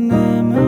Never